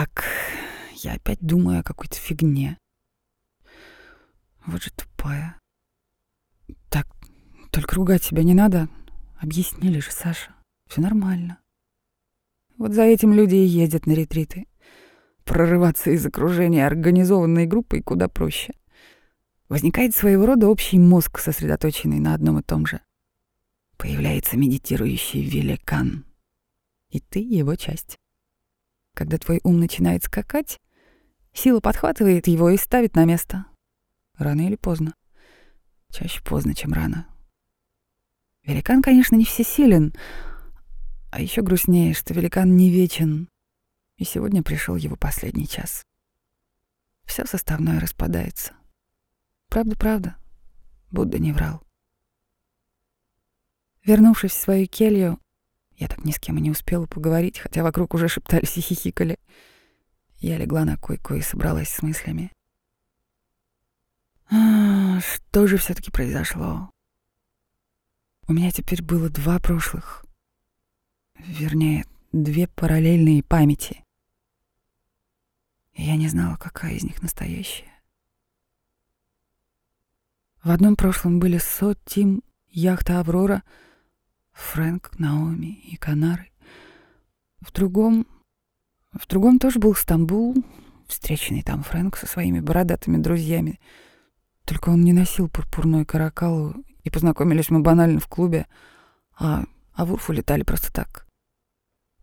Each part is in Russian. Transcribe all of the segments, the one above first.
Так, я опять думаю о какой-то фигне. Вот же тупая. Так, только ругать себя не надо. Объяснили же, Саша. Все нормально. Вот за этим люди и ездят на ретриты. Прорываться из окружения организованной группой куда проще. Возникает своего рода общий мозг, сосредоточенный на одном и том же. Появляется медитирующий великан. И ты его часть. Когда твой ум начинает скакать, сила подхватывает его и ставит на место. Рано или поздно. Чаще поздно, чем рано. Великан, конечно, не всесилен, а еще грустнее, что великан не вечен, и сегодня пришел его последний час. Все составное распадается. Правда-правда, Будда не врал. Вернувшись в свою келью, я так ни с кем и не успела поговорить, хотя вокруг уже шептались и хихикали. Я легла на койку и собралась с мыслями. А, что же все таки произошло? У меня теперь было два прошлых. Вернее, две параллельные памяти. Я не знала, какая из них настоящая. В одном прошлом были Со, Тим, яхта «Аврора», Фрэнк, Наоми и Канары. В другом... В другом тоже был Стамбул, встреченный там Фрэнк со своими бородатыми друзьями. Только он не носил пурпурную каракалу, и познакомились мы банально в клубе, а, а в Урфу летали просто так.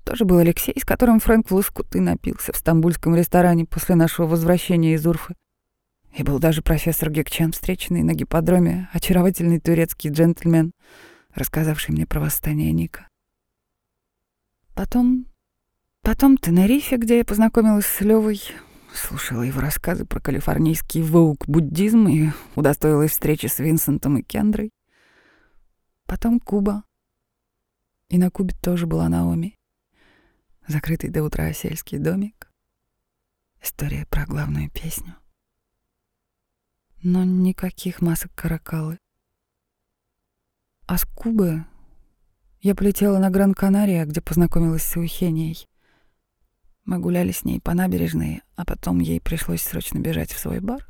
Тоже был Алексей, с которым Фрэнк в лоскуты напился в стамбульском ресторане после нашего возвращения из Урфы. И был даже профессор Гекчан, встреченный на гипподроме, очаровательный турецкий джентльмен — рассказавший мне про восстание Ника. Потом... Потом Тенерифе, где я познакомилась с Левой, слушала его рассказы про калифорнийский воук-буддизм и удостоилась встречи с Винсентом и Кендрой. Потом Куба. И на Кубе тоже была Наоми. Закрытый до утра сельский домик. История про главную песню. Но никаких масок каракалы. А с Кубы я полетела на Гран-Канария, где познакомилась с Ухенией. Мы гуляли с ней по набережной, а потом ей пришлось срочно бежать в свой бар.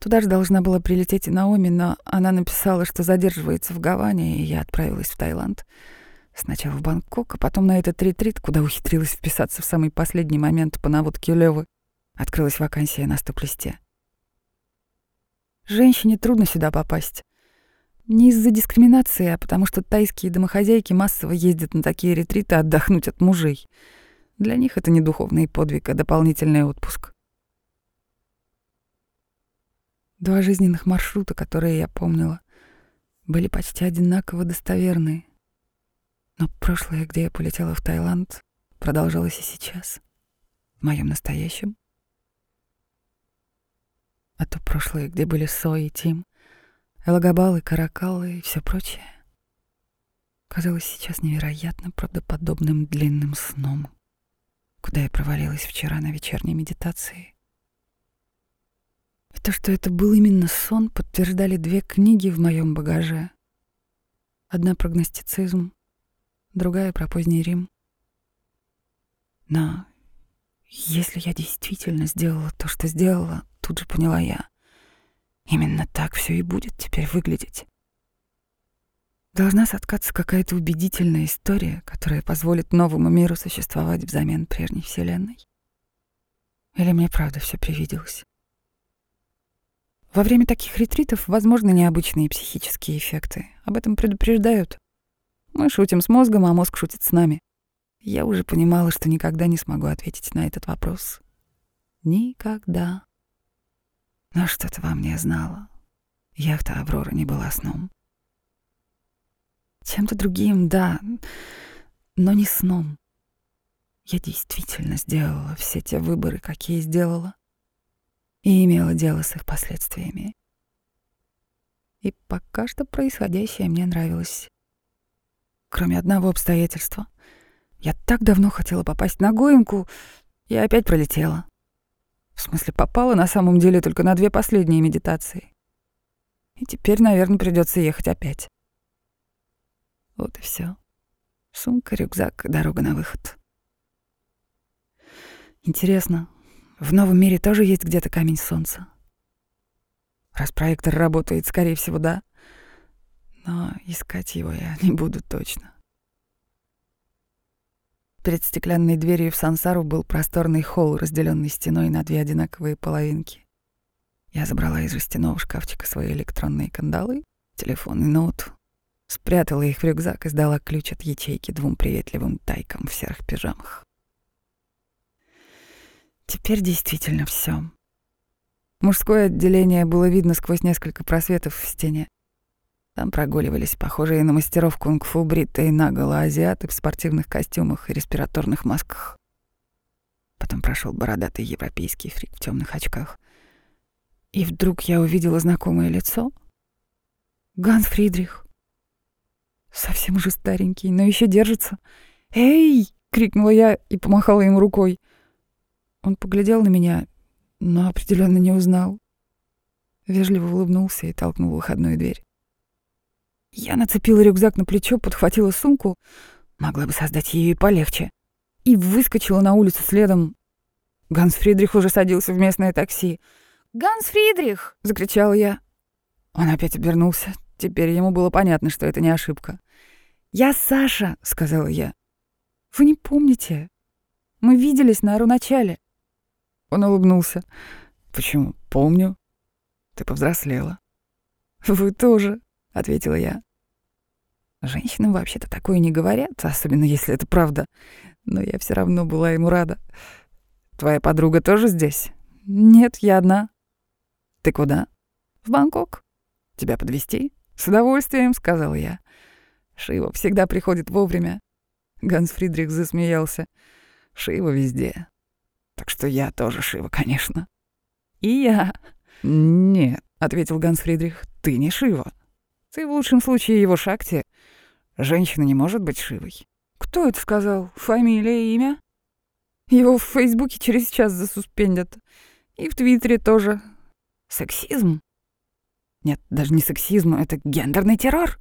Туда же должна была прилететь и Наоми, но она написала, что задерживается в Гаване, и я отправилась в Таиланд. Сначала в Бангкок, а потом на этот ретрит, куда ухитрилась вписаться в самый последний момент по наводке Лёвы. Открылась вакансия на стоп-листе. Женщине трудно сюда попасть. Не из-за дискриминации, а потому что тайские домохозяйки массово ездят на такие ретриты отдохнуть от мужей. Для них это не духовный подвиг, а дополнительный отпуск. Два жизненных маршрута, которые я помнила, были почти одинаково достоверные. Но прошлое, где я полетела в Таиланд, продолжалось и сейчас, в моем настоящем. А то прошлое, где были Со и Тим — Элагабалы, каракалы и все прочее казалось сейчас невероятно правдоподобным длинным сном, куда я провалилась вчера на вечерней медитации. И то, что это был именно сон, подтверждали две книги в моем багаже. Одна про гностицизм, другая про поздний Рим. Но если я действительно сделала то, что сделала, тут же поняла я, Именно так все и будет теперь выглядеть. Должна соткаться какая-то убедительная история, которая позволит новому миру существовать взамен прежней Вселенной. Или мне правда все привиделось? Во время таких ретритов возможны необычные психические эффекты. Об этом предупреждают. Мы шутим с мозгом, а мозг шутит с нами. Я уже понимала, что никогда не смогу ответить на этот вопрос. Никогда. Но что-то во мне знало. Яхта Аврора не была сном. Чем-то другим, да, но не сном. Я действительно сделала все те выборы, какие сделала, и имела дело с их последствиями. И пока что происходящее мне нравилось. Кроме одного обстоятельства. Я так давно хотела попасть на Гоемку, и опять пролетела. В смысле, попала на самом деле только на две последние медитации. И теперь, наверное, придется ехать опять. Вот и все. Сумка, рюкзак, дорога на выход. Интересно, в новом мире тоже есть где-то камень солнца? Раз проектор работает, скорее всего, да. Но искать его я не буду точно. Перед стеклянной дверью в сансару был просторный холл, разделенный стеной на две одинаковые половинки. Я забрала из жестяного шкафчика свои электронные кандалы, телефон и ноут, спрятала их в рюкзак и сдала ключ от ячейки двум приветливым тайкам в серых пижамах. Теперь действительно все. Мужское отделение было видно сквозь несколько просветов в стене. Там прогуливались похожие на мастеров кунг-фу бритые наголо азиаты в спортивных костюмах и респираторных масках. Потом прошел бородатый европейский фрик в темных очках. И вдруг я увидела знакомое лицо. Ганс Фридрих. Совсем уже старенький, но еще держится. «Эй!» — крикнула я и помахала ему рукой. Он поглядел на меня, но определенно не узнал. Вежливо улыбнулся и толкнул выходную дверь. Я нацепила рюкзак на плечо, подхватила сумку, могла бы создать ее и полегче, и выскочила на улицу следом. Ганс Фридрих уже садился в местное такси. «Ганс Фридрих!» — закричала я. Он опять обернулся. Теперь ему было понятно, что это не ошибка. «Я Саша», — сказала я. «Вы не помните? Мы виделись на Аруначале». Он улыбнулся. «Почему? Помню. Ты повзрослела». «Вы тоже», — ответила я. Женщинам вообще-то такое не говорят, особенно если это правда. Но я все равно была ему рада. «Твоя подруга тоже здесь?» «Нет, я одна». «Ты куда?» «В Бангкок». «Тебя подвести? «С удовольствием», — сказал я. Шива всегда приходит вовремя. Ганс Фридрих засмеялся. Шива везде. Так что я тоже Шива, конечно. И я. Нет, ответил Ганс Фридрих, ты не Шива. Ты в лучшем случае его Шакти. Женщина не может быть Шивой. Кто это сказал? Фамилия, имя? Его в Фейсбуке через час засуспендят. И в Твиттере тоже. Сексизм? Нет, даже не сексизм, это гендерный террор.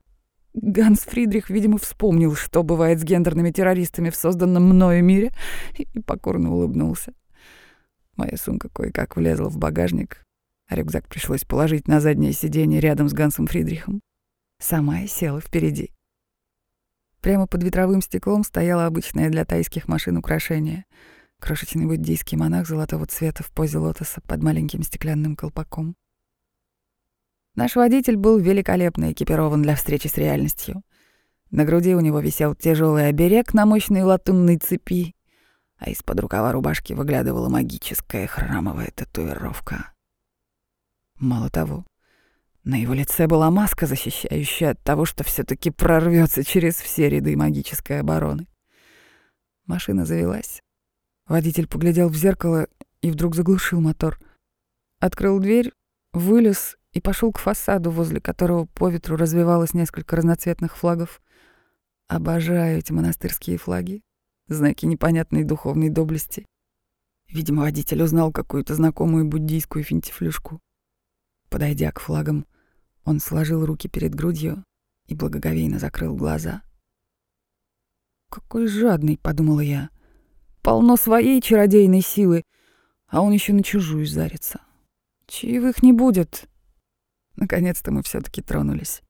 Ганс Фридрих, видимо, вспомнил, что бывает с гендерными террористами в созданном мною мире, и покорно улыбнулся. Моя сумка кое-как влезла в багажник, а рюкзак пришлось положить на заднее сиденье рядом с Гансом Фридрихом. Сама я села впереди. Прямо под ветровым стеклом стояло обычное для тайских машин украшение — крошечный буддийский монах золотого цвета в позе лотоса под маленьким стеклянным колпаком. Наш водитель был великолепно экипирован для встречи с реальностью. На груди у него висел тяжелый оберег на мощной латунной цепи, а из-под рукава рубашки выглядывала магическая храмовая татуировка. Мало того, на его лице была маска, защищающая от того, что все таки прорвется через все ряды магической обороны. Машина завелась. Водитель поглядел в зеркало и вдруг заглушил мотор. Открыл дверь, вылез и пошел к фасаду, возле которого по ветру развивалось несколько разноцветных флагов. Обожаю эти монастырские флаги знаки непонятной духовной доблести. Видимо, водитель узнал какую-то знакомую буддийскую финтифлюшку. Подойдя к флагам, он сложил руки перед грудью и благоговейно закрыл глаза. «Какой жадный», — подумала я. «Полно своей чародейной силы, а он еще на чужую зарится. Чаевых не будет». Наконец-то мы все таки тронулись.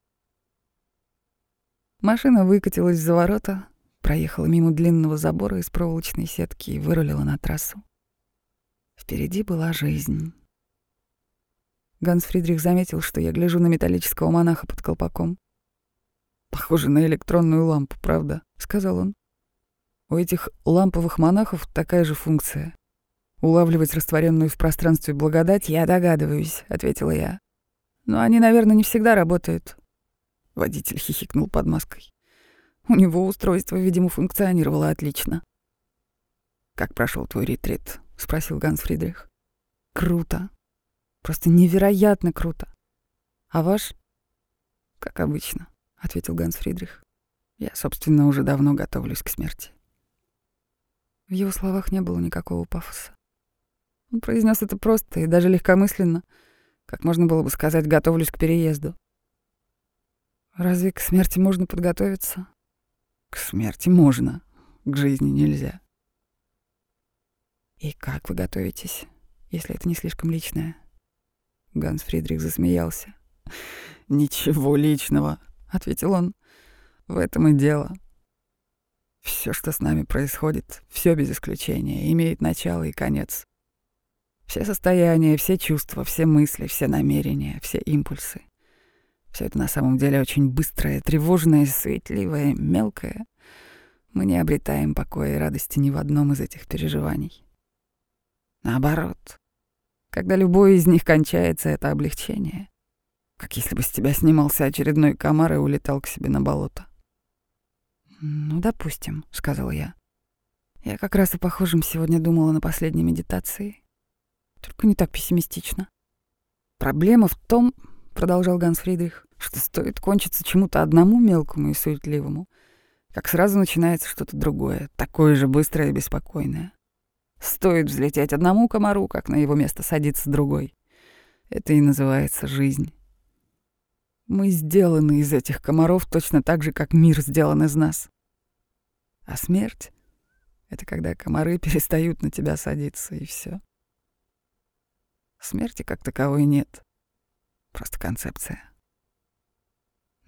Машина выкатилась за ворота, проехала мимо длинного забора из проволочной сетки и вырулила на трассу. Впереди была жизнь. Ганс Фридрих заметил, что я гляжу на металлического монаха под колпаком. «Похоже на электронную лампу, правда?» — сказал он. «У этих ламповых монахов такая же функция. Улавливать растворенную в пространстве благодать я догадываюсь», — ответила я. «Но они, наверное, не всегда работают». Водитель хихикнул под маской. У него устройство, видимо, функционировало отлично. «Как прошел твой ретрит?» — спросил Ганс Фридрих. «Круто. Просто невероятно круто. А ваш?» «Как обычно», — ответил Ганс Фридрих. «Я, собственно, уже давно готовлюсь к смерти». В его словах не было никакого пафоса. Он произнес это просто и даже легкомысленно, как можно было бы сказать «готовлюсь к переезду». Разве к смерти можно подготовиться? К смерти можно, к жизни нельзя. И как вы готовитесь, если это не слишком личное? Ганс Фридрих засмеялся. Ничего личного, ответил он. В этом и дело. Все, что с нами происходит, все без исключения, имеет начало и конец. Все состояния, все чувства, все мысли, все намерения, все импульсы. Все это на самом деле очень быстрое, тревожное, суетливое, мелкое. Мы не обретаем покоя и радости ни в одном из этих переживаний. Наоборот, когда любое из них кончается, это облегчение. Как если бы с тебя снимался очередной комар и улетал к себе на болото. «Ну, допустим», — сказал я. Я как раз о похожем сегодня думала на последней медитации. Только не так пессимистично. Проблема в том, — продолжал Ганс Фридрих, — что стоит кончиться чему-то одному мелкому и суетливому, как сразу начинается что-то другое, такое же быстрое и беспокойное. Стоит взлететь одному комару, как на его место садится другой. Это и называется жизнь. Мы сделаны из этих комаров точно так же, как мир сделан из нас. А смерть — это когда комары перестают на тебя садиться, и все. Смерти как таковой нет. Просто концепция.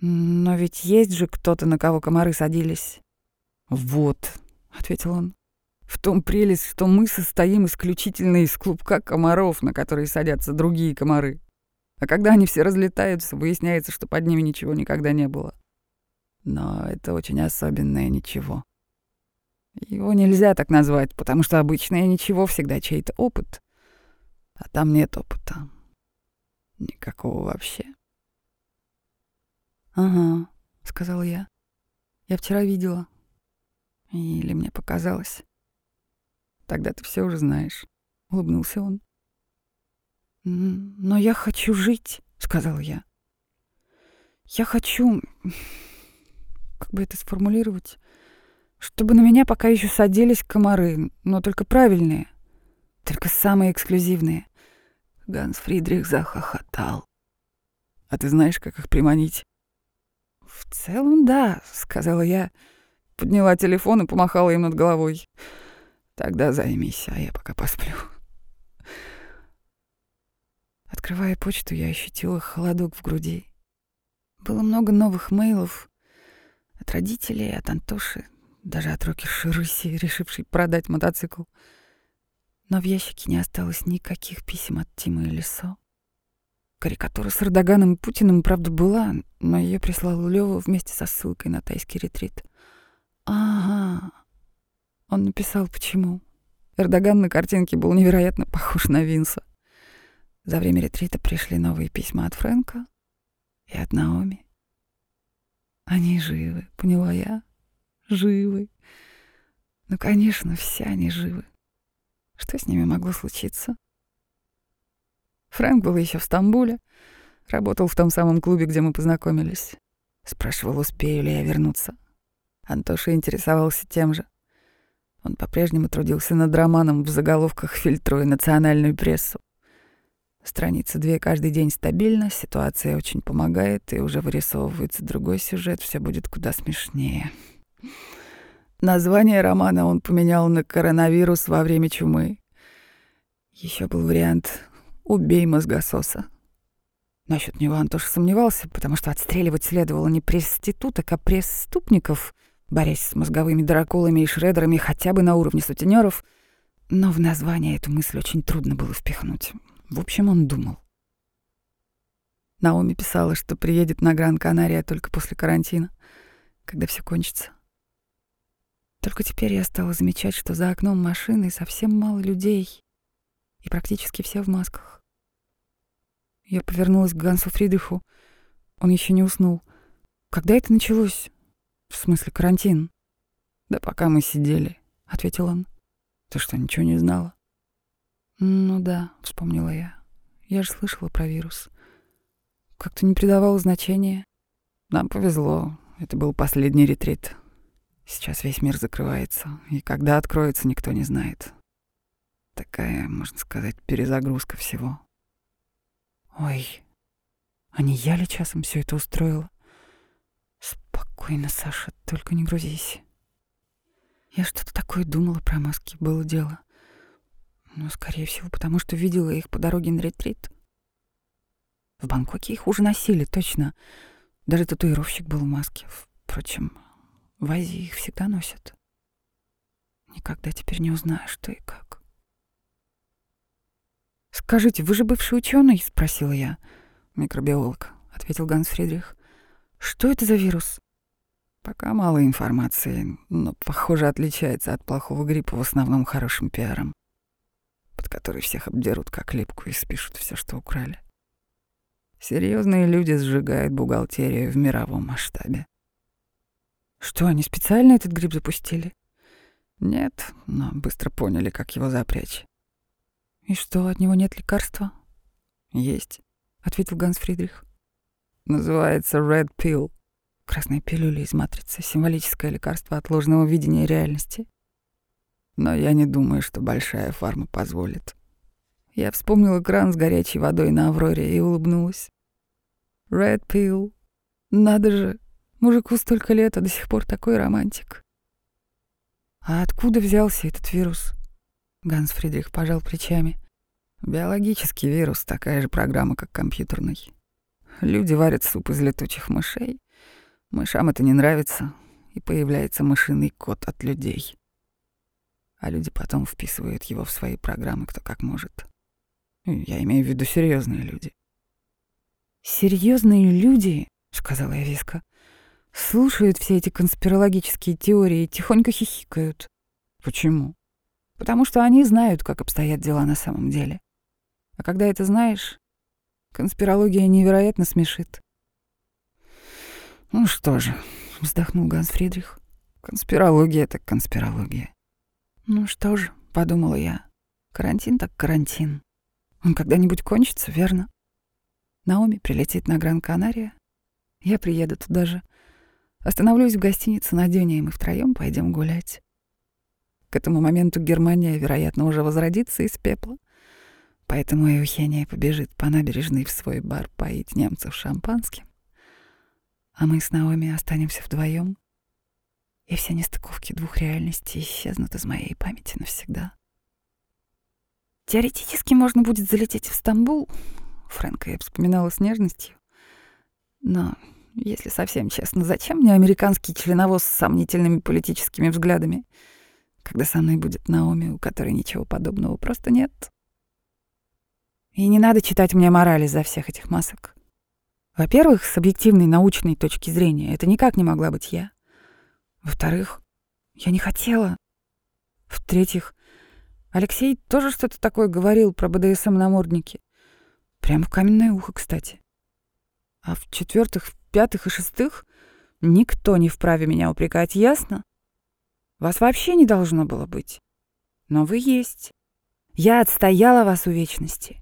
«Но ведь есть же кто-то, на кого комары садились». «Вот», — ответил он, — «в том прелесть, что мы состоим исключительно из клубка комаров, на которые садятся другие комары. А когда они все разлетаются, выясняется, что под ними ничего никогда не было. Но это очень особенное ничего. Его нельзя так назвать, потому что обычное ничего всегда чей-то опыт. А там нет опыта. Никакого вообще. «Ага», — сказала я. «Я вчера видела. Или мне показалось. Тогда ты все уже знаешь», — улыбнулся он. «Но я хочу жить», — сказал я. «Я хочу... Как бы это сформулировать? Чтобы на меня пока еще садились комары, но только правильные, только самые эксклюзивные». Ганс Фридрих захохотал. «А ты знаешь, как их приманить?» «В целом, да», — сказала я. Подняла телефон и помахала им над головой. «Тогда займись, а я пока посплю». Открывая почту, я ощутила холодок в груди. Было много новых мейлов от родителей, от Антоши, даже от рокерши Руси, решившей продать мотоцикл. Но в ящике не осталось никаких писем от Тима и Лисо. Карикатура с Эрдоганом и Путиным, правда, была, но ее прислал Лёва вместе со ссылкой на тайский ретрит. Ага. Он написал, почему. Эрдоган на картинке был невероятно похож на Винса. За время ретрита пришли новые письма от Фрэнка и от Наоми. Они живы, поняла я. Живы. Ну, конечно, все они живы. Что с ними могло случиться? Фрэнк был еще в Стамбуле, работал в том самом клубе, где мы познакомились. Спрашивал, успею ли я вернуться. Антоша интересовался тем же. Он по-прежнему трудился над романом в заголовках, фильтруя национальную прессу. Страница две каждый день стабильно, ситуация очень помогает, и уже вырисовывается другой сюжет, все будет куда смешнее. Название романа он поменял на «Коронавирус во время чумы». Еще был вариант «Убей мозгососа». Насчет него Антоша сомневался, потому что отстреливать следовало не преституток, а преступников, борясь с мозговыми дракулами и шредерами хотя бы на уровне сутенеров. Но в название эту мысль очень трудно было впихнуть. В общем, он думал. Наоми писала, что приедет на Гран-Канария только после карантина, когда все кончится. Только теперь я стала замечать, что за окном машины совсем мало людей, и практически все в масках. Я повернулась к Гансу Фридриху. Он еще не уснул. Когда это началось? В смысле, карантин? Да пока мы сидели, ответил он. Ты что, ничего не знала? Ну да, вспомнила я. Я же слышала про вирус. Как-то не придавала значения. Нам повезло. Это был последний ретрит. Сейчас весь мир закрывается, и когда откроется, никто не знает. Такая, можно сказать, перезагрузка всего. Ой, а не я ли часом все это устроила? Спокойно, Саша, только не грузись. Я что-то такое думала про маски, было дело. Ну, скорее всего, потому что видела их по дороге на ретрит. В Бангкоке их уже носили, точно. Даже татуировщик был в маске. Впрочем, в Азии их всегда носят. Никогда теперь не узнаю, что и как. «Скажите, вы же бывший ученый? спросила я. «Микробиолог», — ответил Ганс Фридрих. «Что это за вирус?» «Пока мало информации, но, похоже, отличается от плохого гриппа в основном хорошим пиаром, под который всех обдерут как липку и спишут все, что украли. Серьезные люди сжигают бухгалтерию в мировом масштабе. Что, они специально этот гриб запустили? Нет, но быстро поняли, как его запрячь. И что, от него нет лекарства? Есть, ответил Ганс Фридрих. Называется Red Pill. Красная пилюля из матрицы, символическое лекарство от ложного видения реальности. Но я не думаю, что большая фарма позволит. Я вспомнил экран с горячей водой на Авроре и улыбнулась. Red Pill. Надо же, мужику столько лет, а до сих пор такой романтик. А откуда взялся этот вирус? Ганс Фридрих пожал плечами. Биологический вирус — такая же программа, как компьютерный. Люди варят суп из летучих мышей. Мышам это не нравится, и появляется мышиный код от людей. А люди потом вписывают его в свои программы кто как может. Я имею в виду серьезные люди. Серьезные люди, сказала я виско, слушают все эти конспирологические теории и тихонько хихикают. Почему? Потому что они знают, как обстоят дела на самом деле. А когда это знаешь, конспирология невероятно смешит. Ну что же, вздохнул Ганс Фридрих. Конспирология так конспирология. Ну что же, подумала я. Карантин так карантин. Он когда-нибудь кончится, верно? Наоми прилетит на Гран-Канария. Я приеду туда же. Остановлюсь в гостинице на дюне, и мы втроем пойдем гулять. К этому моменту Германия, вероятно, уже возродится из пепла. Поэтому Эухения побежит по набережной в свой бар поить немцев шампанским. А мы с Наоми останемся вдвоем, и все нестыковки двух реальностей исчезнут из моей памяти навсегда. Теоретически можно будет залететь в Стамбул, Фрэнка я вспоминала с нежностью. Но, если совсем честно, зачем мне американский членовоз с сомнительными политическими взглядами, когда со мной будет Наоми, у которой ничего подобного просто нет? И не надо читать мне морали за всех этих масок. Во-первых, с объективной научной точки зрения это никак не могла быть я. Во-вторых, я не хотела. В-третьих, Алексей тоже что-то такое говорил про БДСМ-намордники. Прямо в каменное ухо, кстати. А в четвертых, в пятых и шестых никто не вправе меня упрекать, ясно? Вас вообще не должно было быть. Но вы есть. Я отстояла вас у вечности.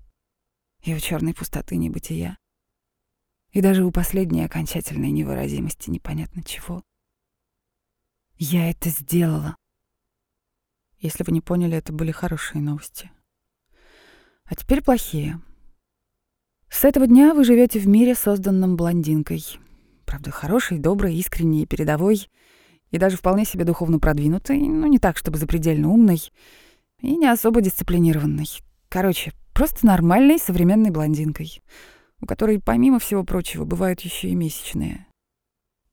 И у черной пустоты небытия. И даже у последней окончательной невыразимости непонятно чего. Я это сделала. Если вы не поняли, это были хорошие новости. А теперь плохие. С этого дня вы живете в мире, созданном блондинкой. Правда, хорошей, доброй, искренней, передовой и даже вполне себе духовно продвинутой, но не так, чтобы запредельно умной и не особо дисциплинированной. Короче, просто нормальной современной блондинкой, у которой, помимо всего прочего, бывают еще и месячные.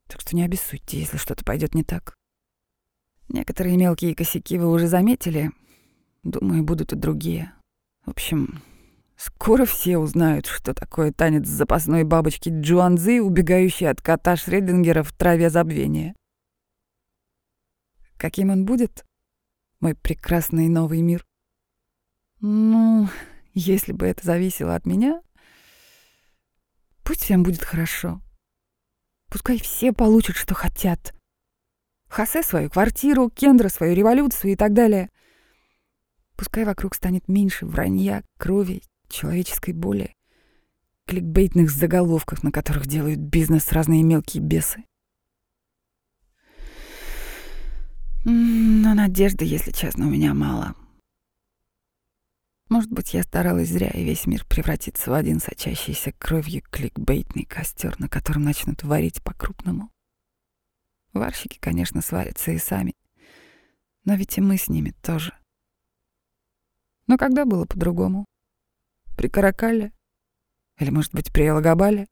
Так что не обессудьте, если что-то пойдет не так. Некоторые мелкие косяки вы уже заметили. Думаю, будут и другие. В общем, Скоро все узнают, что такое танец запасной бабочки Джуанзы, убегающей от кота Шреддингера в траве забвения. Каким он будет, мой прекрасный новый мир? Ну, если бы это зависело от меня, пусть всем будет хорошо. Пускай все получат, что хотят. Хосе свою квартиру, Кендра свою революцию и так далее. Пускай вокруг станет меньше вранья, крови, человеческой боли, кликбейтных заголовков, на которых делают бизнес разные мелкие бесы. Но надежды, если честно, у меня мало. Может быть, я старалась зря, и весь мир превратится в один сочащийся кровью кликбейтный костер, на котором начнут варить по-крупному. Варщики, конечно, сварятся и сами, но ведь и мы с ними тоже. Но когда было по-другому? При Каракале? Или, может быть, при Элагабале?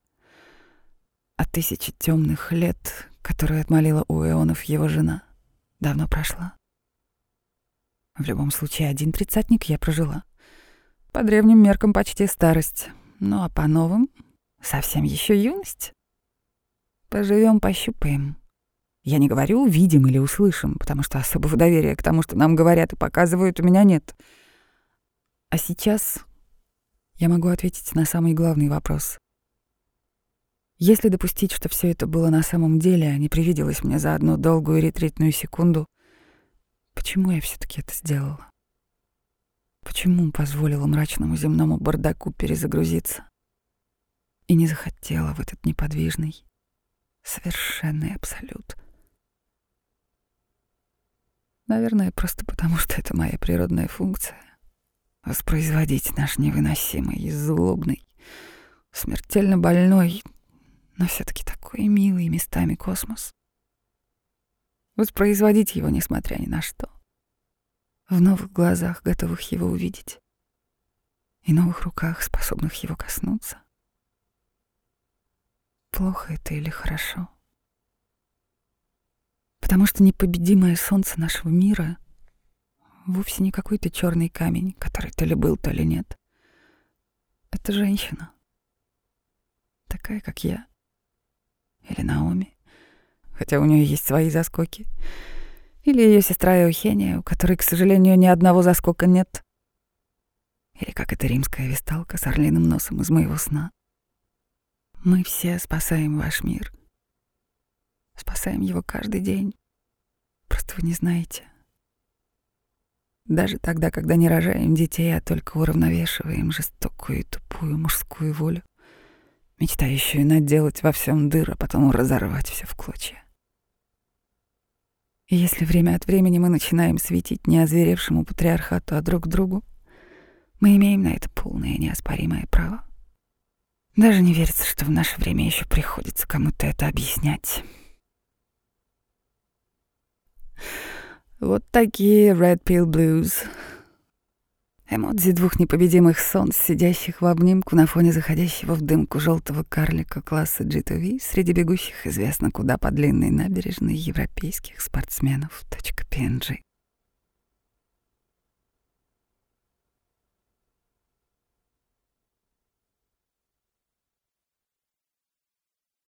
А тысячи темных лет, которые отмолила у эонов его жена, давно прошла. В любом случае, один тридцатник я прожила. По древним меркам почти старость. Ну а по новым — совсем еще юность. Поживем, пощупаем. Я не говорю «увидим» или «услышим», потому что особого доверия к тому, что нам говорят и показывают, у меня нет. А сейчас я могу ответить на самый главный вопрос. Если допустить, что все это было на самом деле, а не привиделось мне за одну долгую ретритную секунду, почему я все таки это сделала? Почему позволила мрачному земному бардаку перезагрузиться и не захотела в этот неподвижный, совершенный абсолют? Наверное, просто потому, что это моя природная функция — воспроизводить наш невыносимый, злобный, смертельно больной, но все таки такой милый местами космос. Воспроизводить его, несмотря ни на что. В новых глазах, готовых его увидеть. И новых руках, способных его коснуться. Плохо это или хорошо? Потому что непобедимое солнце нашего мира вовсе не какой-то черный камень, который то ли был, то ли нет. Это женщина. Такая, как я. Или Наоми. Хотя у нее есть свои заскоки. Или ее сестра Эухения, у которой, к сожалению, ни одного заскока нет. Или как эта римская висталка с орлиным носом из моего сна. Мы все спасаем ваш мир. Спасаем его каждый день. Просто вы не знаете. Даже тогда, когда не рожаем детей, а только уравновешиваем жестокую и тупую мужскую волю, мечтающую наделать во всем дыр, а потом разорвать все в клочья. Если время от времени мы начинаем светить не озверевшему патриархату, а друг другу, мы имеем на это полное неоспоримое право. Даже не верится, что в наше время еще приходится кому-то это объяснять. Вот такие Red Pill Blues. Эмодзи двух непобедимых солнц, сидящих в обнимку на фоне заходящего в дымку желтого карлика класса GTV среди бегущих известно куда по длинной набережной европейских спортсменов. .png